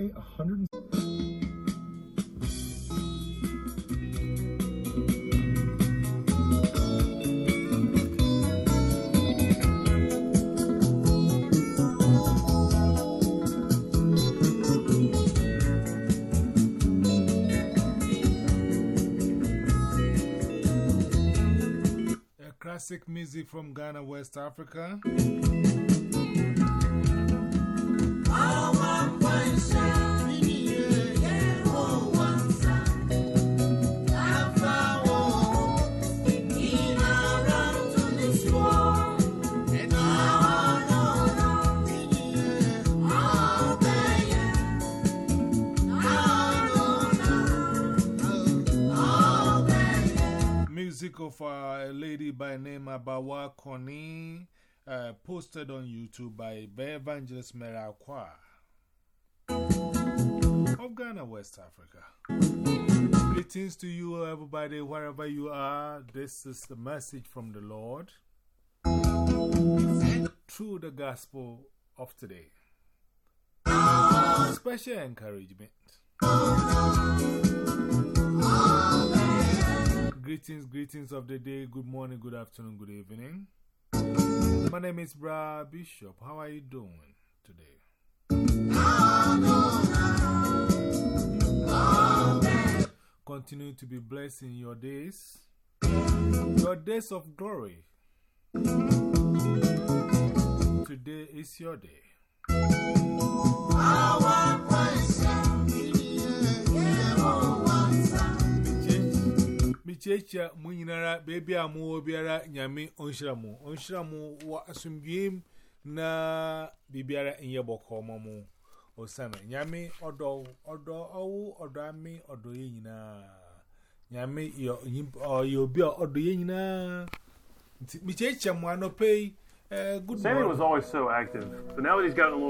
pay 100 classic music from Ghana, West Africa. Music of a lady by name Abawa Koni, uh, posted on YouTube by Evangelist Mera Akwa of Ghana, West Africa. Greetings to you, everybody, wherever you are. This is the message from the Lord through the gospel of today. Special encouragement. Greetings, greetings of the day. Good morning, good afternoon, good evening. My name is Bra Bishop. How are you doing today? Continue to be blessed in your days, your days of glory. Today is your day. ekyirakyira mu nyinara beebi biara nyame ɔnhyira mo ɔnhyira mo na biribiara nyɛ bɔkɔɔ ma mo. Ɔsiane nyame ɔdɔ ɔdɔ ɔwo ɔdɔ ame ɔdɔ yɛ nyinaa. Nyame yɛ obi a ɔdɔ yɛ Uh, eh, good Sammy was always so active, but now that he's gotten a little.